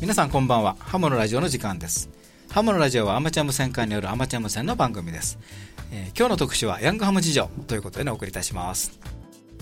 皆さんこんばんは。ハモのラジオの時間です。ハモのラジオはアマチュア無線化によるアマチュア無線の番組です、えー、今日の特集はヤングハム事情ということで、ね、お送りいたします。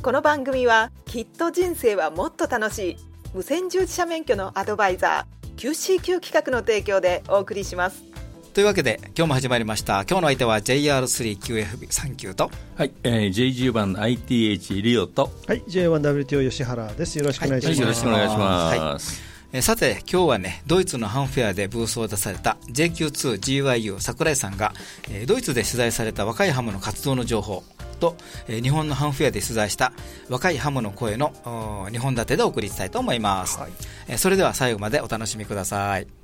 この番組はきっと人生はもっと楽しい。無線従事者免許のアドバイザー QCQ 企画の提供でお送りしますというわけで、今日も始まりました。今日の相手は JR3QF39 と。はい、えー、JG 版 ITH リオと。はい、J1WTO 吉原です。よろしくお願いします。はい、よろしくお願いします。はい、さて、今日はね、ドイツのハンフェアでブースを出された JQ2GYU 桜井さんが、えー、ドイツで取材された若いハムの活動の情報と、えー、日本のハンフェアで取材した若いハムの声の2本立てでお送りしたいと思います、はい、えー、それでは最後までお楽しみください。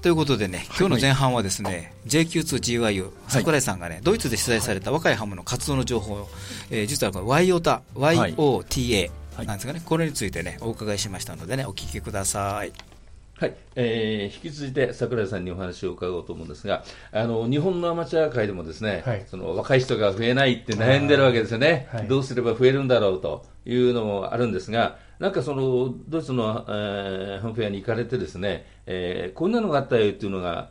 ということでね、今日の前半はですね、はい、JQ2GYU、櫻井さんがね、ドイツで取材された若いハムの活動の情報を、えー、実はこの YOTA、YOTA なんですかね、これについてね、お伺いしましたのでね、お聞きください。はい、えー、引き続いて櫻井さんにお話を伺おうと思うんですが、あの日本のアマチュア界でもですね、はい、その若い人が増えないって悩んでるわけですよね、はい、どうすれば増えるんだろうというのもあるんですが、なんかそのドイツの、えー、ハンフェアに行かれてですね、えー、こんなのがあったよっていうのが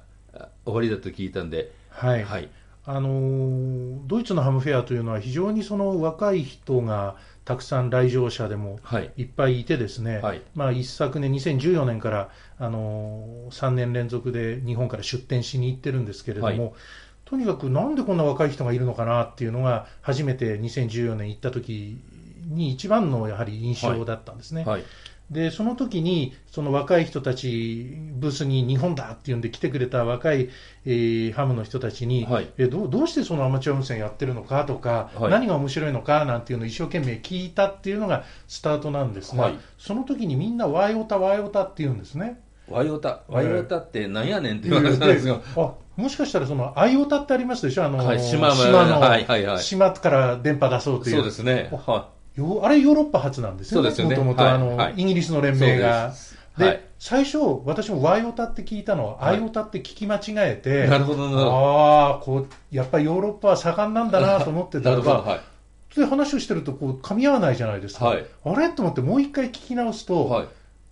終わりだと聞いたんで、はい、はい、あのー、ドイツのハムフェアというのは非常にその若い人がたくさん来場者でもい。っぱいいてですね、はい、まあ、一昨年2014年から、あのー、3年連続で日本から出店しに行ってるんですけれども、はい。とにかくなんでこんな若い人がいるのかなっていうのが初めて2014年行った時に一番のやはり印象だったんですね。はい。はい、でその時にその若い人たちブースに日本だっていうんで来てくれた若い、えー、ハムの人たちに、はい、えどどうしてそのアマチュア無線やってるのかとか、はい、何が面白いのかなんていうのを一生懸命聞いたっていうのがスタートなんですが、はい、その時にみんなワイオタワイオタって言うんですね。ワイオタ、ワイオタってなんやねんっていう話なんですが、あもしかしたらそのアイオタってありますでしょ、あの、はい、島の、はいはいはい、島から電波出そうという。そうですね。はよあれヨーロッパ発なんですよね、もともとあの、はい、イギリスの連盟が。で、はい、最初、私もワイオタって聞いたのは、アイオタって聞き間違えて、なるほどああ、こう、やっぱりヨーロッパは盛んなんだなと思ってたらば、はい、で話をしてるとこう噛み合わないじゃないですか、はい、あれ？と思ってもう一回聞き直すと、は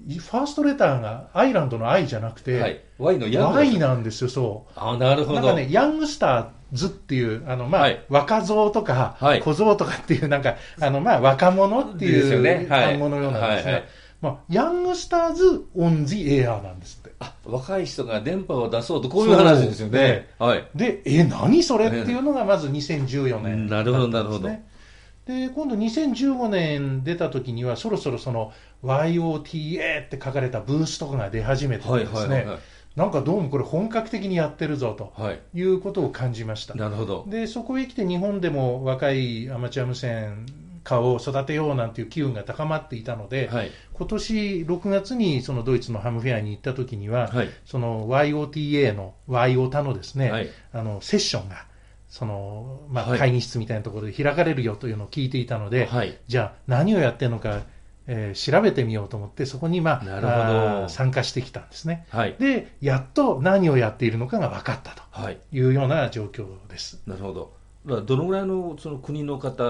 い、ファーストレターがアイランドのアイじゃなくて、はい、Y のヤング Y なんですよ、そう。あなるほど。なんかね、ヤングスター図っていう、あの、まあ、はい、若造とか、はい、小僧とかっていう、なんか、あの、まあ、若者っていう単語のようなんですが、まあ、ヤングスターズ・オン・ジ・エアーなんですって。あ、若い人が電波を出そうと、こういう話ですよね。はい。で、え、何それっていうのがまず2014年、ね、なるほど、なるほど。で、今度2015年出た時には、そろそろその YOTA って書かれたブースとかが出始めてですね、はいはいはいはいなんかどうもこれ本格的にやってるぞとい。うことを感じました。なるほど。で、そこへ来て日本でも若いアマチュア無線化を育てようなんていう機運が高まっていたので、はい、今年6月にそのドイツのハムフェアに行った時には、はい、その YOTA の YOTA のですね、はい、あのセッションがそのまあ、会議室みたいなところで開かれるよというのを聞いていたので、じゃあ何をやってるのかえー、調べてみようと思って、そこに、まあ、あ参加してきたんですね、はい、で、やっと何をやっているのかが分かったというような状況です。なるほど。どのぐらいのその国の方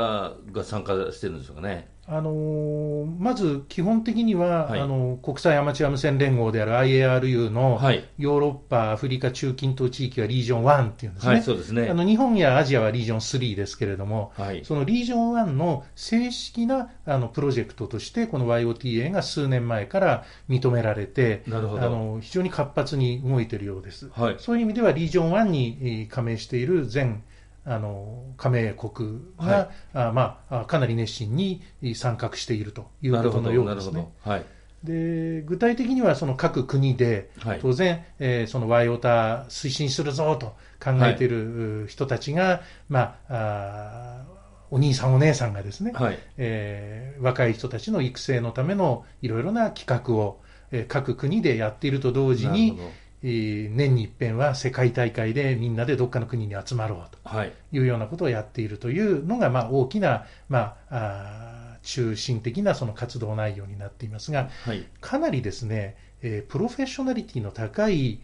が参加してるんでしょうかね。あのー、まず基本的には、はい、あの国際アマチュア無線連合である IARU の、はい、ヨーロッパ、アフリカ、中近東地域はリージョン1っていうんですね、はい、そうですね。あの日本やアジアはリージョン3ですけれども、そのリージョン1の正式なあのプロジェクトとして、この YOTA が数年前から認められて、あの非常に活発に動いているようです、そういう意味では、リージョン1に加盟している全あの加盟国が、はい、あまあ、かなり熱心に参画しているということのようですね。はい、で具体的にはその各国で、はい、当然、えー、そのワイオタ推進するぞと考えている人たちが、まあ、あお兄さんお姉さんがですね、はい、えー、若い人たちの育成のためのいろいろな企画を、えー、各国でやっていると同時に、えー、年に一遍は世界大会でみんなでどっかの国に集まろうとい。うようなことをやっているというのが、まあ、大きな、まあ、あ中心的なその活動内容になっていますが、はい、かなりですね、えー、プロフェッショナリティの高い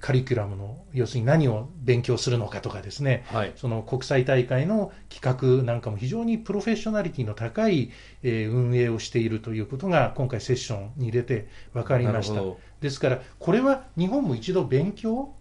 カリキュラムの要するに何を勉強するのかとかですね、はい、その国際大会の企画なんかも非常にプロフェッショナリティの高い、えー、運営をしているということが今回セッションに出て分かりました。ですからこれは日本も一度勉強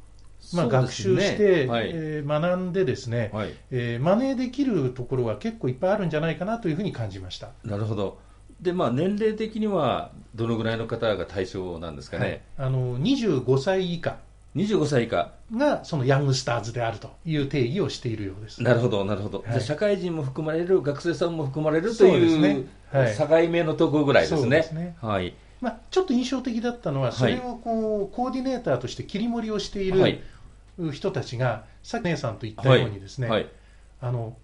まあ、学習して、はい、えー、学んでですね、はい、えー、真似できるところは結構いっぱいあるんじゃないかなというふうに感じました。なるほどでまあ、年齢的にはどのぐらいの方が対象なんですかね、はい、あの25歳以下。25歳以下。がそのヤングスターズであるという定義をしているようです、なるほど、なるほど、はい、じゃ社会人も含まれる、学生さんも含まれるという、ね。はい、境目のところぐらいですね。すね。はい。まあ、ちょっと印象的だったのは、それをこう、コーディネーターとして切り盛りをしている人たちが、さっき姉さんと言ったようにですね、あの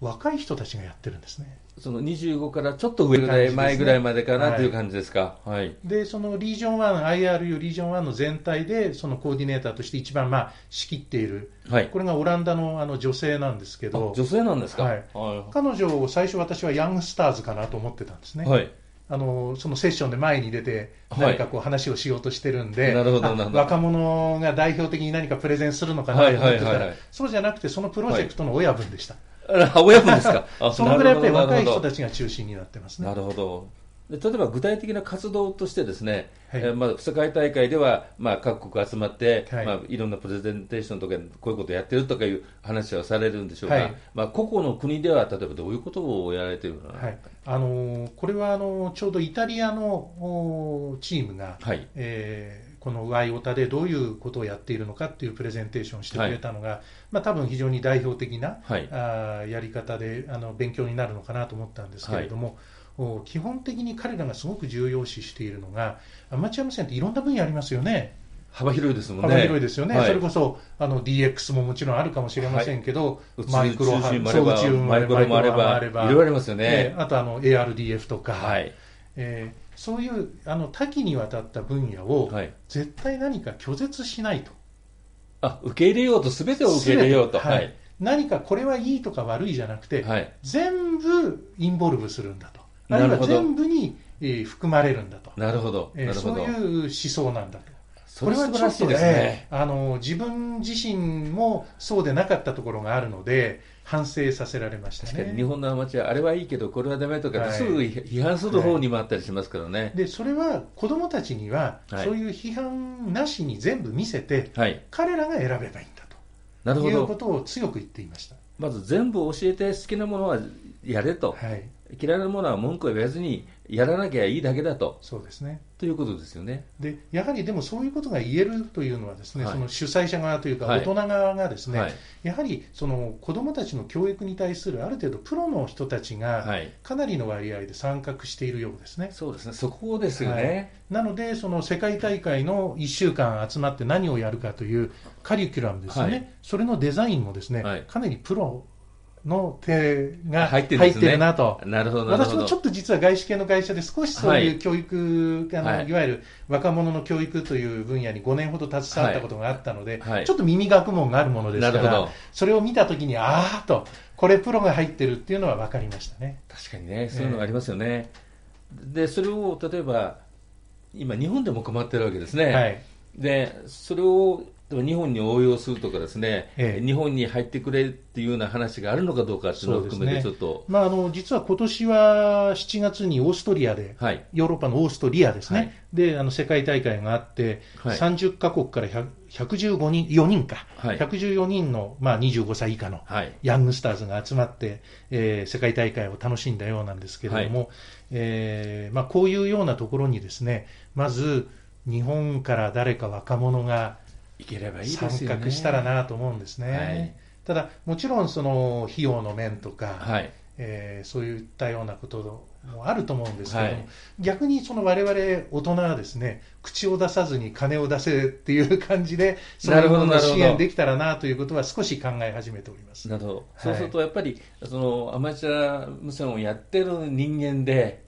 若い人たちがやってるんですね。その25からちょっと上ぐらい、前ぐらいまでかなという感じですか、はい、でそのリージョン1、IRU リージョン1の全体で、そのコーディネーターとして一番、まあ、仕切っている、はい、これがオランダのあの女性なんですけど、女性なんですか、はい、彼女を最初、私はヤングスターズかなと思ってたんですね。はい。あのそのセッションで前に出て、何かこう話をしようとしてるんで、はい、若者が代表的に何かプレゼンするのかなと思ってたら、そうじゃなくて、そのプロジェクトの親分でした。はい親分ですか？そのぐらいやっぱり若い人たちが中心になってますね。なるほど。例えば具体的な活動としてですね、はい。えー、まあ、世界大会では、まあ、各国集まって、はい。まあ、いろんなプレゼンテーションとかこういうことをやってるとかいう話はされるんでしょうが、はい、まあ、個々の国では例えばどういうことをやられているのか、はい、あのー、これはあのー、ちょうどイタリアのチームが、はい。えーこのワイオタでどういうことをやっているのかっていうプレゼンテーションをしてくれたのが、はい、まあ多分非常に代表的な、はい、あやり方であの勉強になるのかなと思ったんですけれども、はい、基本的に彼らがすごく重要視しているのがアマチュア無線っていろんな分野ありますよね。幅広いですもんね。幅広いですよね。はい、それこそ、あの、DX ももちろんあるかもしれませんけど、はい、マイクロハもあれば、マイクロもあれば、いろいろありますよね。あと、あの、ARDF とか、はい、えーそういうあの多岐にわたった分野を、絶対何か拒絶しないと。あ受け入れようと、すべてを受け入れようと。はい、何かこれはいいとか悪いじゃなくて、はい、全部インボルブするんだと。あるいは全部に、えー、含まれるんだと。なるほど。えー、そういう思想なんだと。これはちょっとね、あの自分自身もそうでなかったところがあるので、反省させられました、ね、確かに日本のアマチュア、あれはいいけど、これはだめとか、はい、すぐ批判する方にもあったりしますからね、はい、でそれは子どもたちには、そういう批判なしに全部見せて、はい、彼らが選べばいいんだと。なるほど。いうことを強く言っていました。まず全部教えて、好きなものはやれと、はい、嫌いなものは文句を言わずに、やらなきゃいいだけだと。そうですね。ということですよね。で、やはりでもそういうことが言えるというのはですね、はい、その主催者側というか大人側がですね、はい、やはりその子どもたちの教育に対するある程度プロの人たちがかなりの割合で参画しているようですね。そうですね。そこですよね。なので、その世界大会の1週間集まって何をやるかというカリキュラムですね、それのデザインもですね、かなりプロの手が入ってるなと。なるほど、私もちょっと実は外資系の会社で少しそういう教育、はい、あの、はい、いわゆる若者の教育という分野に5年ほど携わったことがあったので、はい、ちょっと耳学問があるものですから、それを見たときに、ああと、これプロが入ってるっていうのは分かりましたね。確かにね、そういうのがありますよね。えー、で、それを例えば、今日本でも困ってるわけですね。はい、で、それを日本に応用するとかですね、ええ、日本に入ってくれっていうような話があるのかどうかっていうのを含めてちょっと、ね、まあ、あの実は今年は7月にオーストリアで、はい、ヨーロッパのオーストリアですね、はい、であの世界大会があって、はい、30か国から115人、4人か、はい、114人の、まあ、25歳以下のヤングスターズが集まって、えー、世界大会を楽しんだようなんですけれども、はい、えー、まあ、こういうようなところにですね、まず日本から誰か若者がいければいい参画したらなと思うんですね。はい、ただ、もちろんその費用の面とか、はい。えー、そういったようなこともあると思うんですけども、はい、逆にその我々大人はですね口を出さずに金を出せっていう感じでそういうものを支援できたらなということは少し考え始めております。なるほど、そうするとやっぱりそのアマチュア無線をやってる人間で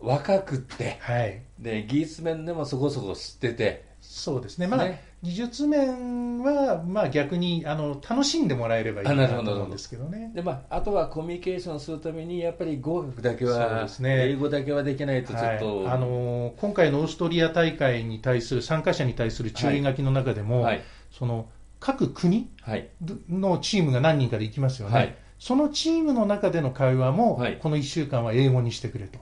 若くって、はい、で技術面でもそこそこ知っててそうですね、まだ、ね、技術面は、まあ、逆にあの楽しんでもらえればいいなと思うんですけどね。で、まあ、あとはコミュニケーションするために、やっぱり語学だけは、ね、英語だけはできないと、ちょっと、はい、あの今回のオーストリア大会に対する参加者に対する注意書きの中でも、はい、その各国のチームが何人かで行きますよね、はい、そのチームの中での会話も、この1週間は英語にしてくれと。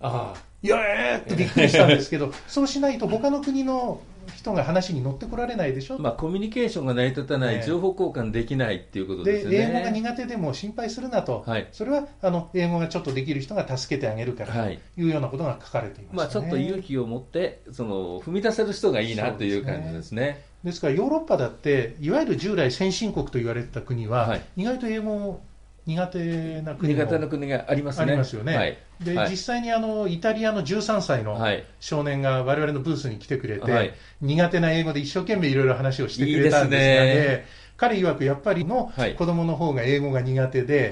ああ。いやえーってびっくりしたんですけど、そうしないと他の国の人が話に乗ってこられないでしょ、まあ、コミュニケーションが成り立たない、情報交換できないっていうことですよね。で英語が苦手でも心配するなと、はい、それはあの英語がちょっとできる人が助けてあげるからとい。うようなことが書かれていま、ね、まあ、ちょっと勇気を持ってその踏み出せる人がいいなという感じですね。ですからヨーロッパだって、いわゆる従来先進国と言われてた国は、はい、意外と英語苦手な国苦手な国がありますね。ありますよね。はい、で、はい、実際にあのイタリアの13歳の少年が我々のブースに来てくれて、はい、苦手な英語で一生懸命いろいろ話をしてくれたんですがね、いいね。彼曰くやっぱりの子供の方が英語が苦手で、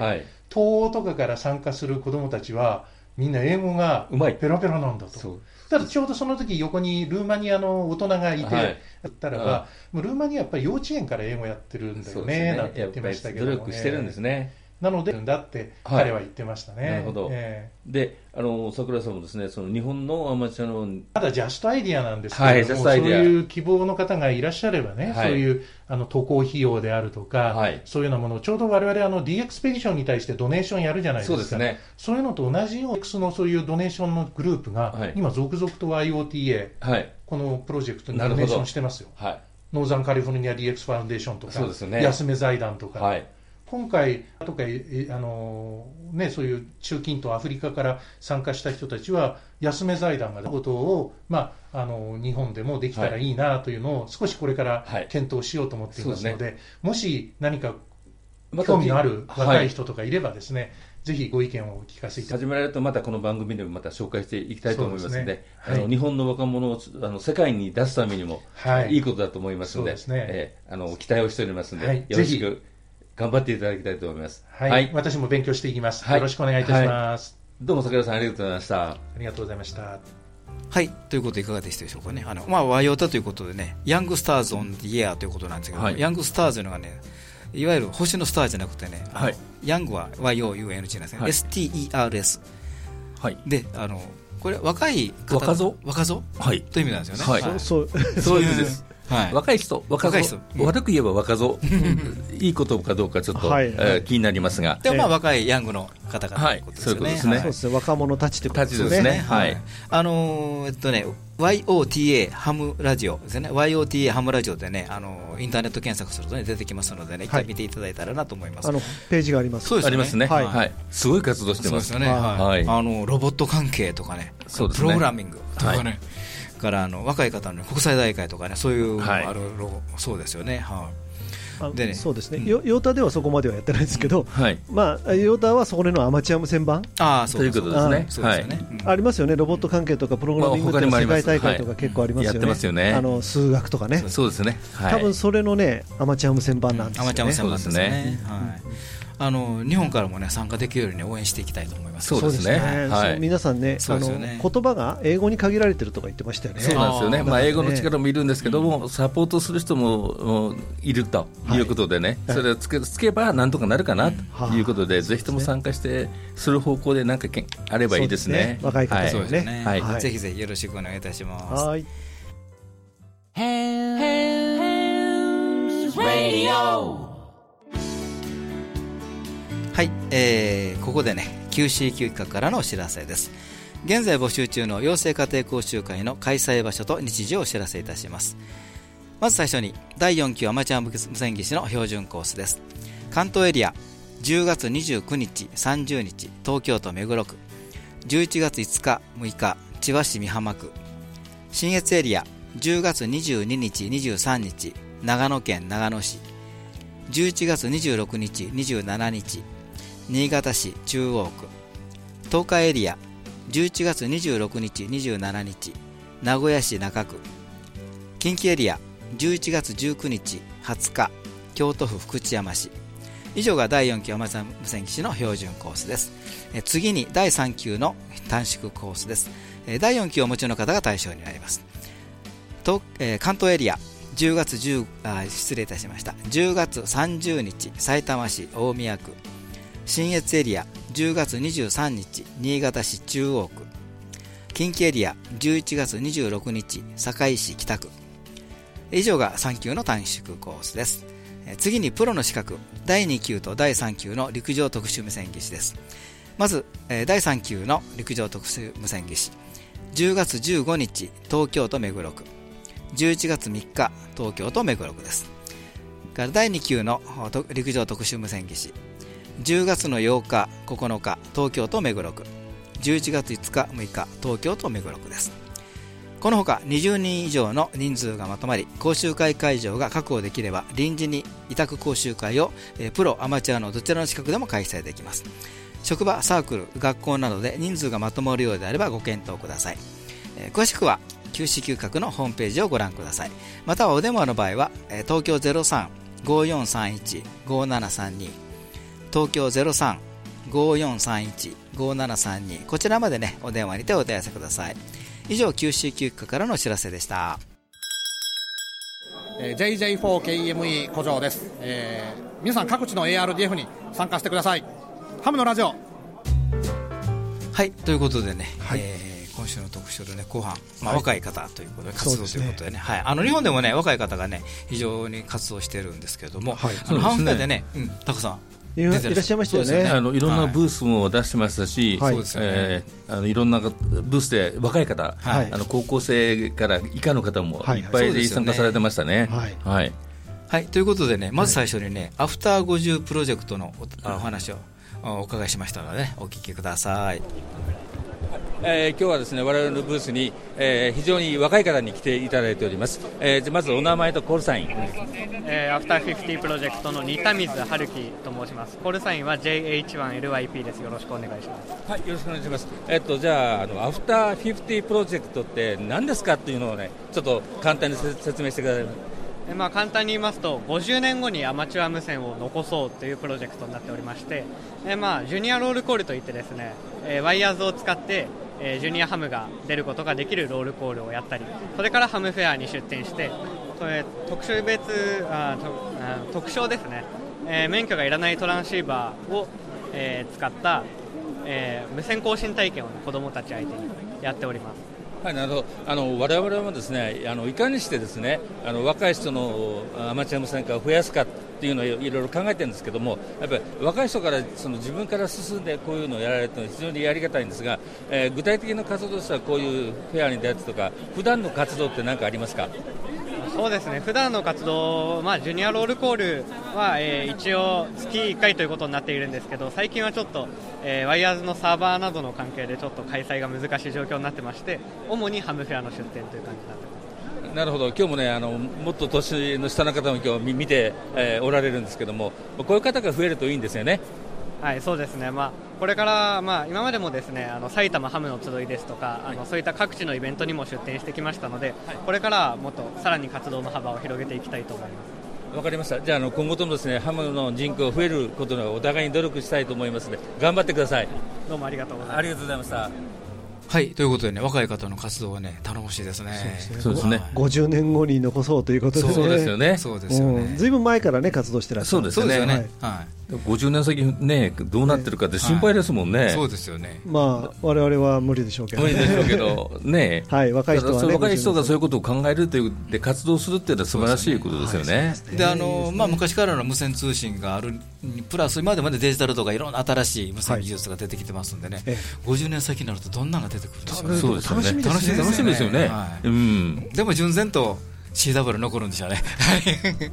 東欧とかから参加する子供たちは、みんな英語がペラペラなんだと。ただちょうどその時横にルーマニアの大人がいて、はい、ったらば、もうルーマニアやっぱり幼稚園から英語やってるんだよね、ね。なんて言ってましたけど、ね、努力してるんですね。なので、だって彼は言ってましたね。はい、なるほど。えー、で、あの桜さんもですね、その日本のアマチュアのまだジャストアイディアなんですけども、はい、そういう希望の方がいらっしゃればね、はい、そういうあの渡航費用であるとか、はい、そういうようなものをちょうど我々あの D エクスペディションに対してドネーションやるじゃないですか。そうですね。そういうのと同じようなのそういうドネーションのグループが、今続々と IOTA、はい、このプロジェクトにドネーションしてますよ。はい。ノーザンカリフォルニア DX ファウンデーションとか、そうですね、ヤスメ財団とか、はい、今回とかあの、ね、そういう中近東、アフリカから参加した人たちは、安め財団がことを、まあ、あの日本でもできたらいいなというのを、少しこれから検討しようと思っていますので、はいでね、もし何か興味のある若い人とかいればですね、はいぜひご意見をお聞かせいた始められると、またこの番組でもまた紹介していきたいと思いますので、でね。はい、あの日本の若者をあの世界に出すためにも、はい、いいことだと思いますので、でね。えー、あの期待をしておりますので、はい、よろしく頑張っていただきたいと思います。はい。はい、私も勉強していきます、はい、よろしくお願いいたします。どうも桜さんありがとうございました。ありがとうございました。はい。ということでいかがでしたでしょうかね。あの、まあ、和洋歌ということでね、ヤングスターズオンディエアということなんですけど、はい、ヤングスターズというのがね、いわゆる星のスターじゃなくてね、はい、ヤングは YOUNG なんですね、はい、STERS。はい。で、あの、これ若い方若造？若造？はい。という意味なんですよね。はい。そう、そういう意味です。はい、若い人、若い人、悪く言えば若造、いいことかどうかちょっと、はい、えー、気になりますが、でもまあ若いヤングの方々ということですね。はい、そういうことですね。そうですね。若者たちってことですね。ですね。はい。あのー、えっとね、YOTA ハムラジオですね。YOTA ハムラジオでね、あのインターネット検索するとね出てきますのでね、一回見ていただいたらなと思います。あのページがあります。そうですね。ありますね。はい。すごい活動してますよね。はい。あのロボット関係とかね、そうですね。プログラミングとかね。からあの若い方の、国際大会とかねそういうのある、そうですよね。はい。でね、そうですね、ヨータではそこまではやってないですけど、はい、まあ、ヨータはそこでのアマチュア無線版あそういうことですね、はい、ありますよね、ロボット関係とかプログラミングとか世界大会とか結構ありますよね、ますよね。あの数学とかね、そうですね、多分それのね、アマチュア無線版なんですよね。アマチュア無線版ですね。はいあの日本からもね参加できるように、ね、応援していきたいと思います。そうですね。はい、皆さんね、あの言葉が英語に限られてるとか言ってましたよね。そうなんですよね。まあ英語の力もいるんですけども、サポートする人もいるということでね、それをつけつけばなんとかなるかなということで、ぜひとも参加してする方向でなんかけあればいいですね。若い方ですね。はい。ぜひぜひよろしくお願いいたします。はい。Radio はい、えー、ここでね QCQ 企画からのお知らせです。現在募集中の養成家庭講習会の開催場所と日時をお知らせいたします。まず最初に第4期アマチュア無線技師の標準コースです。関東エリア10月29日30日東京都目黒区。11月5日6日千葉市美浜区。新越エリア10月22日23日長野県長野市。11月26日27日新潟市中央区。東海エリア11月26日27日名古屋市中区。近畿エリア11月19日20日京都府福知山市。以上が第4級アマチュア無線機士の標準コースです。次に第3級の短縮コースです。第4級をお持ちの方が対象になります。と、えー、関東エリア10月10あ失礼いたしました。10月30日さいたま市大宮区。信越エリア10月23日新潟市中央区。近畿エリア11月26日堺市北区。以上が3級の短縮コースです。次にプロの資格第2級と第3級の陸上特殊無線技師です。まず第3級の陸上特殊無線技師。10月15日東京都目黒区。11月3日東京都目黒区です。第2級の陸上特殊無線技師。10月の8日9日東京都目黒区。11月5日6日東京都目黒区です。このほか20人以上の人数がまとまり講習会会場が確保できれば臨時に委託講習会をプロアマチュアのどちらの資格でも開催できます。職場サークル学校などで人数がまとまるようであればご検討ください。詳しくは QC 嗅覚のホームページをご覧ください。またはお電話の場合は東京0354315732東京0354315732こちらまでねお電話にてお問い合わせください。以上 QC 休暇からのお知らせでした、えー、JJ4KEME 古城です、えー、皆さん各地の ARDF に参加してください。ハムのラジオ。はいということでね、はい、えー今週の特集でね後半、まあ、若い方ということで活動ということでね、はい、あの日本でもね若い方がね非常に活動しているんですけれども、はい、あのハンフェでね、うん、たくさんいらっしゃいましたよね。あのいろんなブースも出してましたし、はい。えー、あのいろんなブースで若い方、はい、あの高校生から以下の方もい。っぱい参加されてましたね。はい、はい。はい、ということでね、まず最初にね、アフター50プロジェクトのおお話をお伺いしましたので、ね、お聞きください。えー、今日はですね我々のブースに、えー、非常に若い方に来ていただいております、えー、まずお名前とコールサイン、えー、アフターフィフティプロジェクトの仁田水春樹と申します。コールサインは JH1LYP です。よろしくお願いします。はいよろしくお願いします。えっとじゃああのアフターフィフティプロジェクトって何ですかっていうのをねちょっと簡単に説明してください。えまあ、簡単に言いますと50年後にアマチュア無線を残そうというプロジェクトになっておりましてえ、まあ、ジュニアロールコールといってですねえワイヤーズを使ってえ、ジュニアハムが出ることができるロールコールをやったりそれからハムフェアに出店してそれ特殊別あ特徴ですね、えー、免許がいらないトランシーバーを、えー、使った、えー、無線更新体験を、子どもたち相手にやっております。はい、なるほど。あの我々もですね、あのいかにしてですね、あの若い人のアマチュア無線化を増やすかっていうのをいろいろ考えてるんですけども、やっぱり若い人からその自分から進んでこういうのをやられるのは非常にやりがたいんですが、えー、具体的な活動としてはこういうフェアに出会ってとか、普段の活動って何かありますか？そうですね。普段の活動、まあ、ジュニアロールコールは、えー、一応月1回ということになっているんですけど最近はちょっと、えー、ワイヤーズのサーバーなどの関係でちょっと開催が難しい状況になってまして主にハムフェアの出店という感じになってます。なるほど、今日もね、あのもっと年の下の方も今日見て、えー、おられるんですけども、こういう方が増えるといいんですよね。はい、そうですね、まあ、これから、まあ、今までもですねあの埼玉ハムの集いですとか、はい、あのそういった各地のイベントにも出展してきましたので、はい、これからもっとさらに活動の幅を広げていきたいと思います。わかりました。じゃあ、あの今後ともですね、ハムの人口が増えることをお互いに努力したいと思いますので、頑張ってください。どうもありがとうございます。ありがとうございました。はい。ということでね若い方の活動はね頼もしいですね。そうですね。50年後に残そうということですね。そうですよね。そうですよね。ずいぶん前からね活動してらっしゃる。そうですよね。はい50年先ねどうなってるかって心配ですもんね、そうですよね。まあ我々は無理でしょうけど。無理でしょうけどね。はい若い人は、ね、若い人がそういうことを考えるというで活動するっていうのは素晴らしいことですよね。であのまあ昔からの無線通信があるプラス今までまでデジタルとかいろんな新しい無線技術が出てきてますんでね、はい、50年先になるとどんなのが出てくるんでしょうねそうですよね。楽しみですよね、はい、うん、でも純然と CW 残るんでしょうね。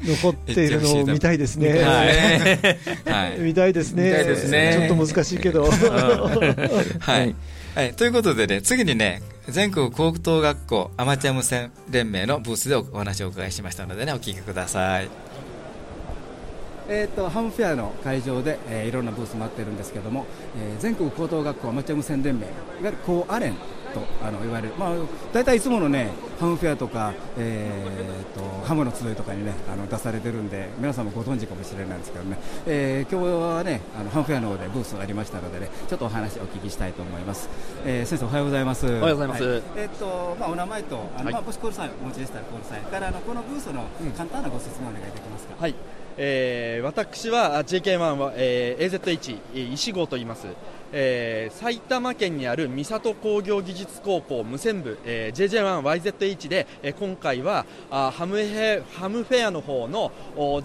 残っているのを見たいですね、はい、見たいですね。ちょっと難しいけど。はい、はい、ということでね次にね全国高等学校アマチュア無線連盟のブースでお話をお伺いしましたのでねお聞きください。えーと、ハムフェアの会場で、えー、いろんなブースもあってるんですけども、えー、全国高等学校アマチュア無線連盟いわゆる高アレンとあの言われる、まあ、大体いつものねハムフェアとか、えーと、ハムの集いとかにねあの出されてるんで皆さんもご存知かもしれないんですけどね、えー、今日はねあのハムフェアの方でブースがありましたのでねちょっとお話をお聞きしたいと思います、えー、先生おはようございます。おはようございます、はい、えー、っとまあ、お名前とあの、はい、まあ、もしコールサインお持ちでしたらコールサインからあのこのブースの簡単なご説明お願いできますか、うん、はい。えー、私は JK1 は、えー、AZH 石郷と言います、えー、埼玉県にある三郷工業技術高校無線部、えー、JJ1YZH で、えー、今回はあハムヘハムフェアの方の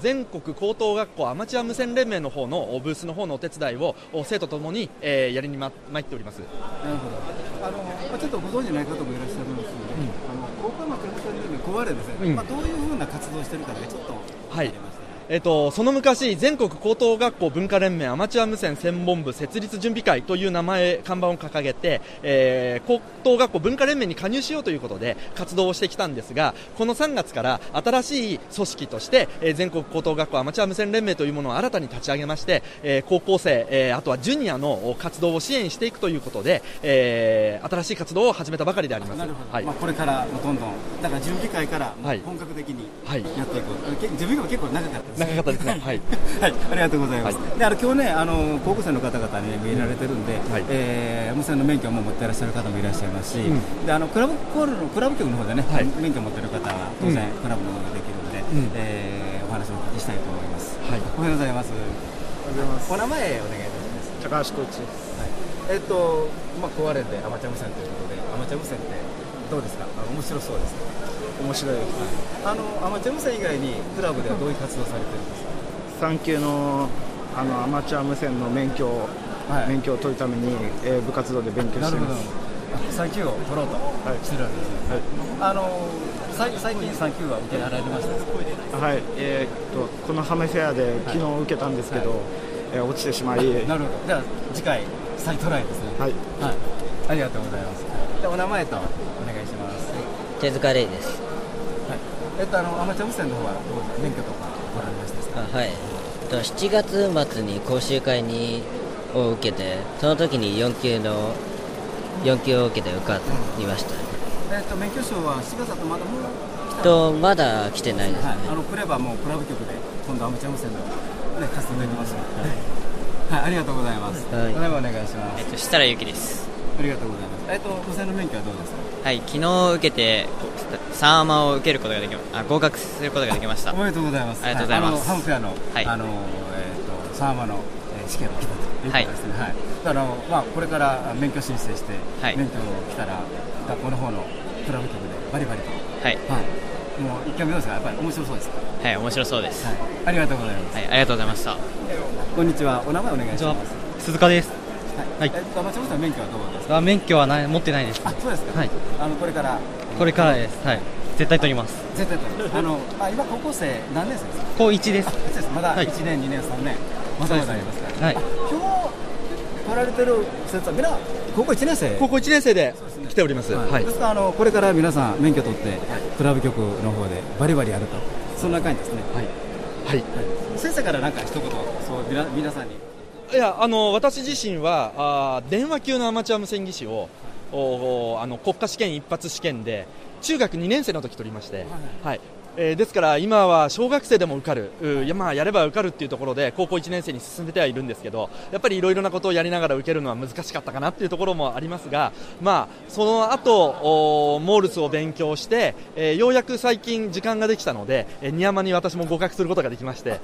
全国高等学校アマチュア無線連盟の方のブースの方のお手伝いを生徒ともに、えー、やりにま参っております。なるほど。あの、まあ、ちょっとご存じない方もいらっしゃいますので、うん、あの高校アマチュア無線連盟壊れですね、うん、まあ、どういうふうな活動をしているかだけちょっとはいえっと、その昔、全国高等学校文化連盟アマチュア無線専門部設立準備会という名前、看板を掲げて、えー、高等学校文化連盟に加入しようということで活動をしてきたんですが、この3月から新しい組織として、えー、全国高等学校アマチュア無線連盟というものを新たに立ち上げまして、えー、高校生、えー、あとはジュニアの活動を支援していくということで、えー、新しい活動を始めたばかりであります。はい、まあ、これからどんどん、だから準備会から本格的にやっていく、はい、準備会も結構長かった長かったですね。はい。はい、ありがとうございます。はい、で、あの今日ね、あの高校生の方々に、ね、見られてるんで、はい、えー、無線の免許も持っていらっしゃる方もいらっしゃいますし、うん、で、あのクラブコールのクラブ局の方でね、はい、免許を持っている方は当然、クラブの方ができるので、うん、えー、お話をお聞きしたいと思います。はい。おはようございます。おはようございます。お名前お願いいたします。高橋コーチです。はい。えっと、まあ壊れてアマチュア無線ということで、アマチュア無線ってどうですか？あの面白そうです面白い。です、はい、あのアマチュア無線以外にクラブではどういう活動されてるんですか？3級のあのアマチュア無線の免許を、はい、免許を取るために、えー、部活動で勉強しています。3級を取ろうとしてるわけですね、はい、あの最近3級は受けられました？はい、えー、っとこのハメフェアで昨日受けたんですけど、はい、えー、落ちてしまい。なるほど。じゃあ次回再トライですね。はい、はい、ありがとうございます。でお名前とお願いします。手塚玲です。はいえっとあのアマチュア無線の方はどうですか？免許とか取られました？はい。7月末に講習会にを受けてその時に4級の4級を受けて受かりました、えっと免許証は7月だとまだもうとまだ来てないですね、はい、あの来ればもうクラブ局で今度アマチュア無線の、ね、活動できますので、はい、はい、ありがとうございます、はい、お願いします、えっと、設楽ゆきです。ありがとうございます。えっと、無線の免許はどうですか？はい、昨日受けて、サーマを受けることができあ、合格することができました。おめでとうございます。ありがとうございます。ハムフェアの、はい、あの、えっ、ー、と、サーマの、えー、試験を来たということですね。はい。はい、あの、まあ、これから免許申請して、はい、免許を来たら、学校の方のクラブ局でバリバリと。はい。はい。もう一回目ですが、やっぱり面白そうですか。はい、面白そうです。はい。ありがとうございます。はい、ありがとうございました。こんにちは。お名前お願いします。鈴鹿です。はい。えっと、松本さん免許はどうですか？免許はない持ってないです。あ、そうですか。はい。あのこれから。これからです。はい。絶対取ります。絶対取る。あの、あ、今高校生何年生ですか？高一です。です。まだ一年、二年、三年。まだまだありますか？ら。はい。今日。取られてる生徒はみんな高校一年生？高校一年生で来ております、はい、ですからあのこれから皆さん免許取って、クラブ局の方でバリバリやるとそんな感じですねはい、はい、先生からなんか一言そう皆皆さんにいやあの私自身はあ電話級のアマチュア無線技師をおあの国家試験一発試験で中学2年生の時取りまして、はい、はい、えー、ですから今は小学生でも受かる、やまあ、やれば受かるっていうところで高校1年生に進めてはいるんですけどやっぱりいろいろなことをやりながら受けるのは難しかったかなっていうところもありますが、まあ、その後モールスを勉強して、えー、ようやく最近時間ができたので、えー、二山に私も合格することができまして、はい、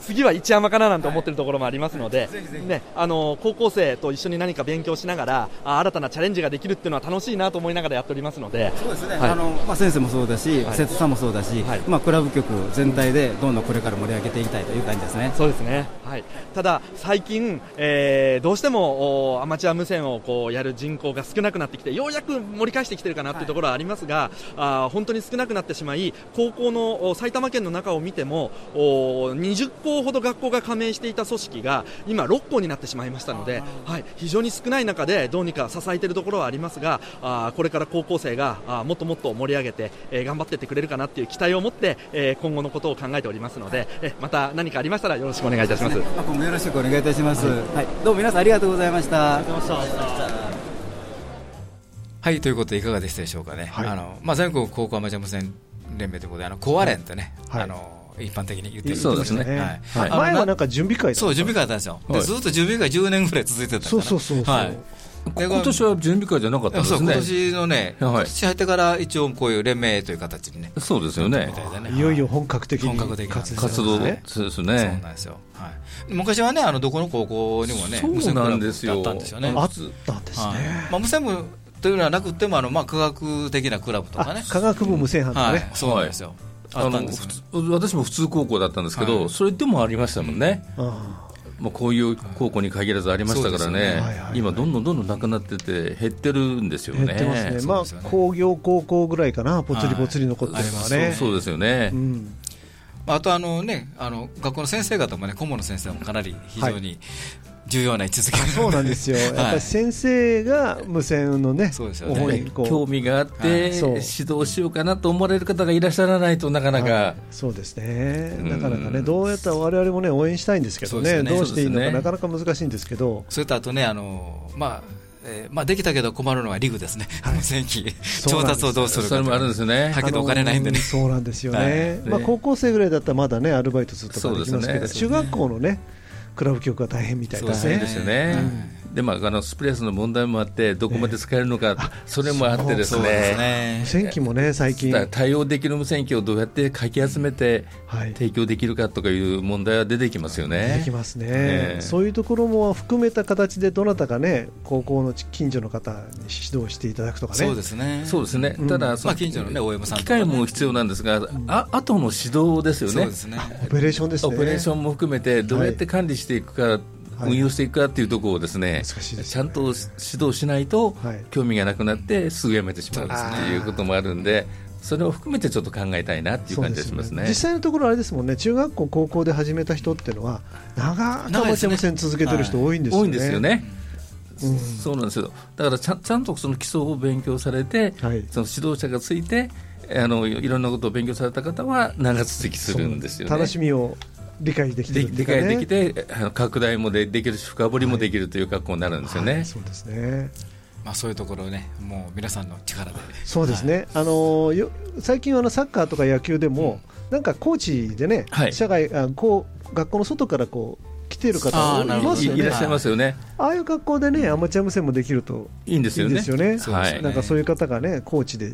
次は一山かななんて思ってるところもありますので、はい、ね、あの高校生と一緒に何か勉強しながらあ新たなチャレンジができるっていうのは楽しいなと思いながらやっておりますのでそうですね、はい、あのまあ、先生もそうだし、生徒さんもそうだし、はい、まあ、クラブ局全体でどんどんこれから盛り上げていきたいという感じですね。そうですね、はい、ただ、最近、えー、どうしてもアマチュア無線をこうやる人口が少なくなってきてようやく盛り返してきてるかなというところはありますが、はい、あ本当に少なくなってしまい高校の埼玉県の中を見てもお20校ほど学校が加盟していた組織が今、6校になってしまいましたので、はい、非常に少ない中でどうにか支えているところはありますがあこれから高校生があもっともっと盛り上げて、えー、頑張っていってくれるかなという期期待を持って、え今後のことを考えておりますので、えまた何かありましたらよろしくお願いいたします。今後もよろしくお願いいたします。はい、どうも皆さんありがとうございました。ありがとうございました。はいということでいかがでしたでしょうかね、はい、あのまあ、全国高校アマチュア無線連盟ということで、あのコア連ってね、はい、あの一般的に言ってる。そうですね、はい。前はなんか準備会そう準備会だったんですよ、でずっと準備会10年ぐらい続いてたそうそうそう。はい、今年は準備会じゃなかったんですね。今年のね、今年入ってから一応こういう連盟という形にね。そうですよね。いよいよ本格的に活動そうですね。そうなんですよ、はい、昔はねあのどこの高校にもねそうなんですよ。あったんですよね。あったんですね、まあ、無線部というのはなくてもあの、まあ、科学的なクラブとかね。科学部無線班とかね、そうなんですよ、あの私も普通高校だったんですけど、それでもありましたもんね、まあ、こういう高校に限らずありましたからね、今、どんどんどんどんなくなってて、減ってるんですよね。減ってますね、まあ、工業高校ぐらいかな、ぽつりぽつり残ってるのはね。そうですよね、あとあのね、あの学校の先生方もね、顧問の先生もかなり非常に重要な位置づけ。そうなんですよ、やっぱり先生が無線のね、そうですよね。興味があって、指導しようかなと思われる方がいらっしゃらないとなかなか、そうですね、なかなかね、どうやったらわれわれもね、応援したいんですけどね、どうしていいのか、なかなか難しいんですけど、それとあとね、あのまあ、えーまあ、できたけど困るのはリグですね、無線機、調達をどうするかそれもあるんですね、だけどお金ないんでね、そうなんですよね、まあ、高校生ぐらいだったらまだね、アルバイトするとかできますけど、中学校のね、クラブ局が大変みたいですね。ですよね、でもあのスプレースの問題もあって、どこまで使えるのか、それもあってですね、無線機もね、最近。対応できる無線機をどうやってかき集めて提供できるかとかいう問題は出てきますよね。出てきますね、そういうところも含めた形で、どなたかね、高校の近所の方に指導していただくとかね。そうですね。そうですね。ただ、まあ、近所のね、大山さん機械も必要なんですが、あ後の指導ですよね。オペレーションですね。オペレーションも含めて、どうやって管理していくか。運用していくかっていうところをですね、ちゃんと指導しないと、興味がなくなってすぐやめてしまうっていうこともあるんで。それを含めてちょっと考えたいなっていう感じがしますね、ね、実際のところ、あれですもんね、中学校、高校で始めた人っていうのは、長くアマチュア無線続けてる人多いんですよね。多いんですよね。うん、そうなんですよ。だからちゃちゃんとその基礎を勉強されて、はい、その指導者がついてあのいろんなことを勉強された方は長続きするんですよね。楽しみを理解できて、ね、理解できて拡大もでできるし深掘りもできるという格好になるんですよね。はいはい、そうですねまあ、そういうところをね、もう皆さんの力で。そうですね。はい、あのよ最近はあのサッカーとか野球でも、うん、なんかコーチでね、はい、社外あこう学校の外からこう来てる方いますよね。いらっしゃいますよね。ああいう学校でね、アマチュア無線もできるといいんですよね。いいねはい。なんかそういう方がね、コーチで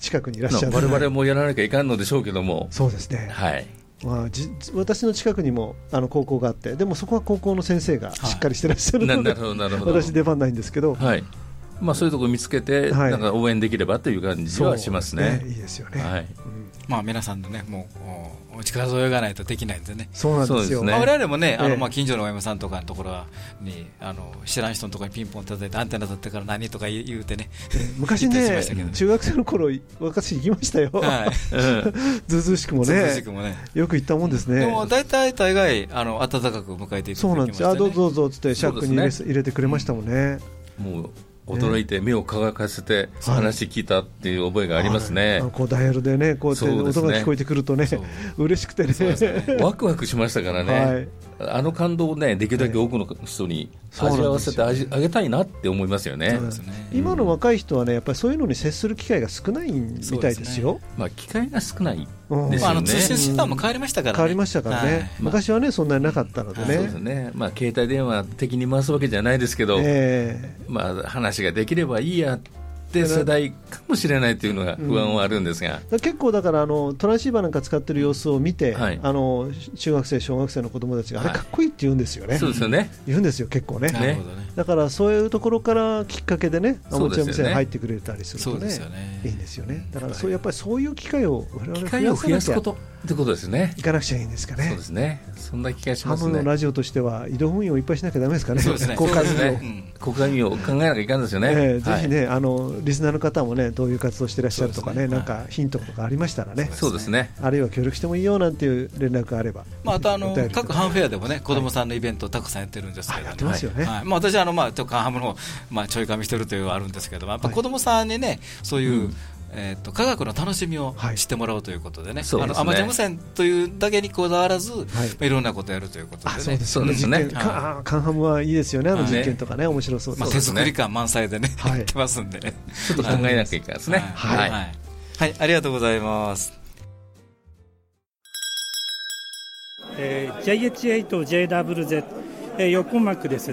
近くにいらっしゃる。我々もやらなきゃいかんのでしょうけども。そうですね。はい。まあ、じ私の近くにもあの高校があってでもそこは高校の先生がしっかりしてらっしゃるので、はい、私出番ないんですけど、はいまあ、そういうところ見つけて、はい、なんか応援できればという感じはしますね。ねいいですよね、はい、うんまあ、皆さんのね、もう、お力添えがないとできないんでね。そうなんですよ。まあ、我々もね、あの、まあ、近所のお山さんとかのところに、あの、知らん人のところにピンポン叩いて、アンテナ立ってから何とか言うてね。昔ね、中学生の頃、私行きましたよ。はい。ずうずうしくもね。ずうずうしくもね。よく行ったもんですね。でも、大体大概、あの、温かく迎えていそうなんですよ。あ、どうぞどうぞ、つって、シャックに入れてくれましたもんね。もう驚いて目を輝かせて話聞いたっていう覚えがありますね、はい、こうダイヤルでねこうやって音が聞こえてくるとね嬉しくてね。ワクワクしましたからね、はい、あの感動をねできるだけ多くの人に味わわせてあげたいなって思いますよね、今の若い人はねやっぱりそういうのに接する機会が少ないみたいですよ、まあ、機会が少ないまあ、あの通信手段も変わりましたからね。変わりましたからね。昔はね、そんなになかったのでね。そうですね。まあ、携帯電話的に回すわけじゃないですけど、まあ、話ができればいいやって世代かもしれないというのが不安はあるんですが、うん、結構だからあのトランシーバーなんか使ってる様子を見て、はい、あの中学生、小学生の子供たちが、あれかっこいいって言うんですよね、そうですよね。言うんですよ、結構ね、ね。だからそういうところからきっかけでね、アマチュア無線入ってくれたりするとね、いいんですよね、だからそうやっぱり。そういう機会を我々増やすことってことですね。行かなくちゃいいんですかね。そうですね。そんな気がしますね。ハムのラジオとしては移動運用いっぱいしなきゃだめですかね。そうですね。交換業、を考えなきゃいかんですよね。ぜひね、あのリスナーの方もね、どういう活動してらっしゃるとかね、なんかヒントとかありましたらね。そうですね。あるいは協力してもいいよなんていう連絡があれば。まああとあの各ハンフェアでもね、子供さんのイベントたくさんやってるんですけど。やってますよね。まあ私あのまあちょっとハムのまあちょいかみしてるというあるんですけど、やっぱ子供さんにね、そういうえーと、科学の楽しみを知ってもらおうということでね、はい、あのアマチュア無線というだけにこだわらず、はい。いろんなことをやるということで、ね、そうですね、カンハムはい。いですよね、あの実験とかね、面白そうまあ、手作り感満載でね、はい、やってますんで、ちょっと考えなきゃいけないですね。はい、はい、ありがとうございます。えー、JH8JWZ、えー、横幕です、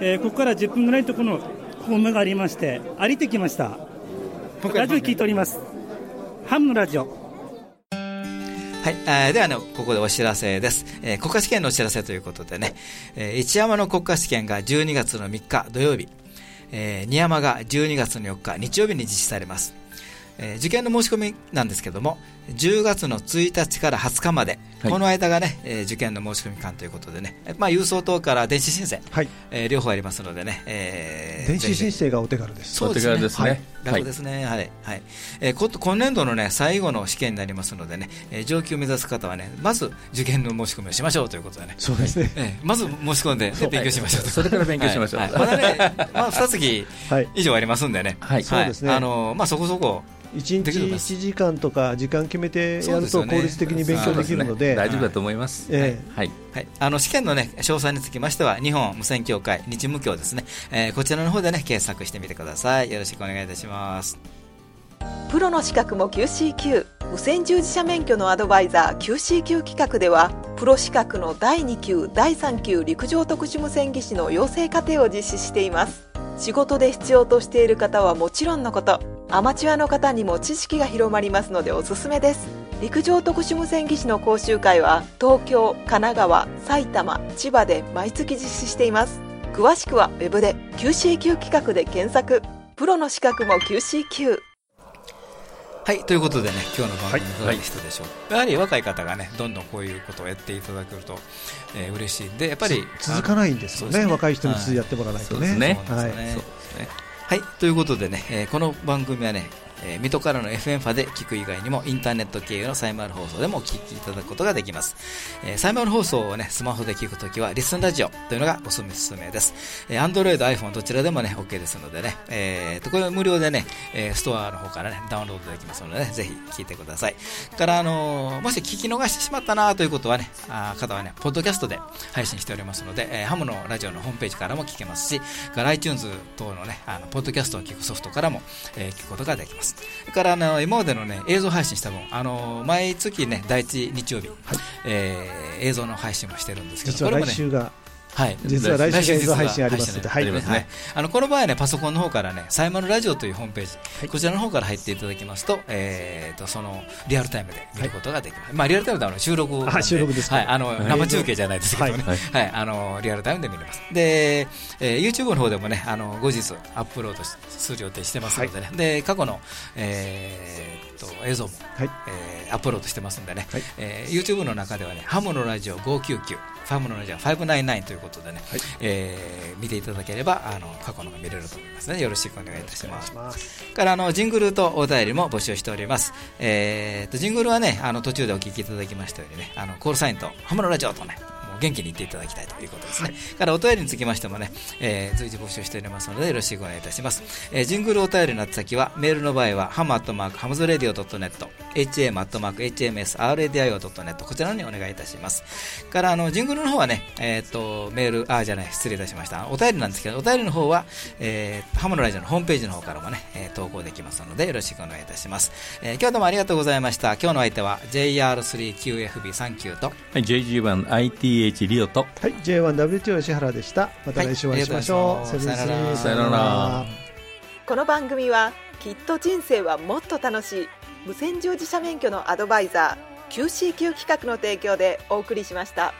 えー、ここから10分ぐらいのところのホームがありまして歩いてきましたラジオ聞いております。ハムのラジオ。はい、えー、ではね、ここでお知らせです。えー、国家試験のお知らせということでね、えー、一山の国家試験が12月の3日土曜日、えー、二山が12月の4日日曜日に実施されます。えー、受験の申し込みなんですけども、10月の1日から20日まで、はい、この間がね、えー、受験の申し込み間ということでね、まあ、郵送等から電子申請、はいえー、両方ありますのでね、えー、電子申請がお手軽です。そうですね。ですねはい、楽ですね。はい。はい。えー、こ今年度のね、最後の試験になりますのでね、えー、上級を目指す方はね、まず受験の申し込みをしましょうということでね。そうですね。えー、まず申し込んで、勉強しましょうそれから勉強しましょう。はい、まだね、まあ、2月以上ありますんでね。はい。そうですね。あの、まあ、そこそこ、1日1時間とか時間決めてやると効率的に勉強できるので、大丈夫だと思います。えー、はい、はい、あの試験のね詳細につきましては日本無線協会日無協ですね、えー、こちらの方でね検索してみてください。よろしくお願いいたします。プロの資格も QCQ 無線従事者免許のアドバイザー QCQ 企画ではプロ資格の第2級第3級陸上特殊無線技師の養成課程を実施しています。仕事で必要としている方はもちろんのことアマチュアの方にも知識が広まりますのでおすすめです。陸上特殊無線技師の講習会は東京神奈川埼玉千葉で毎月実施しています。詳しくは web で QCQ 企画で検索。プロの資格も QCQ はいということでね今日の番組いかがでしたでしょう、はい、やはり若い方がねどんどんこういうことをやっていただけると、えー、嬉しいんでやっぱり続かないんですよね、ね、若い人にやってもらわないとね。そうですね。はい、そうですね。はい、はいということでね、えー、この番組はね、えー、水戸からの FM 波で聞く以外にもインターネット経由のサイマル放送でもお聞きいただくことができます。えー、サイマル放送をね、スマホで聞くときはリスンラジオというのがおすすめです。えー、Android、iPhone どちらでもね、OK ですのでね、えー、とこれ無料でね、えー、ストアの方からね、ダウンロードできますのでね、ぜひ聞いてください。から、あのー、もし聞き逃してしまったなということはね、あ方はね、ポッドキャストで配信しておりますので、えー、ハムのラジオのホームページからも聞けますし、から iTunes 等のね、あのポッドキャストを聞くソフトからも、えー、聞くことができます。からあのの今までの、ね、映像配信した分、あの毎月、ね、第一日曜日、はい、えー、映像の配信もしてるんですけど、実は来週がはい、実は来週映像配信ありますので、はい、はい、あのこの場合はね、パソコンの方からね、サイマルラジオというホームページ、はい、こちらの方から入っていただきますと、えー、とそのリアルタイムで見ることができます。はい、まあリアルタイムであの収録あ収録ですはい、あの生中継じゃないですけどね、はい、はい、あのリアルタイムで見れます。で、えー、YouTube の方でもね、あの後日アップロードする予定してますのでね、で過去の、えー、と映像も、はい。えー、アップロードしてますんでね、はい、えー、YouTube の中ではね、ハムのラジオ599、ファムのラジオ599ということでね、はい、えー、見ていただければあの過去のが見れると思いますの、ね、でよろしくお願いいたします。からあのジングルとお便りも募集しております。えー、とジングルはねあの途中でお聞きいただきましたようにねあのコールサインとハムのラジオとね元気に言っていただきたいということですね。はい、からお便りにつきましてもね、えー、随時募集しておりますので、よろしくお願いいたします。えー、ジングルお便りの先は、メールの場合は、ハムアットマークハムズレディオドットネット、HM アットマーク HMSRADIO.net、こちらにお願いいたします。から、あの、ジングルの方はね、えっ、と、メール、ああ、じゃない、失礼いたしました。お便りなんですけど、お便りの方は、えー、ハムのラジオのホームページの方からもね、えー、投稿できますので、よろしくお願いいたします。えー、今日どうもありがとうございました。今日の相手は JR3QFB39 と、はい、JG1ITH リオと、はい、J1WTO 吉原でした。また来週お会いしましょう。さよなら。この番組はきっと人生はもっと楽しい無線乗自社免許のアドバイザー QCQ 企画の提供でお送りしました。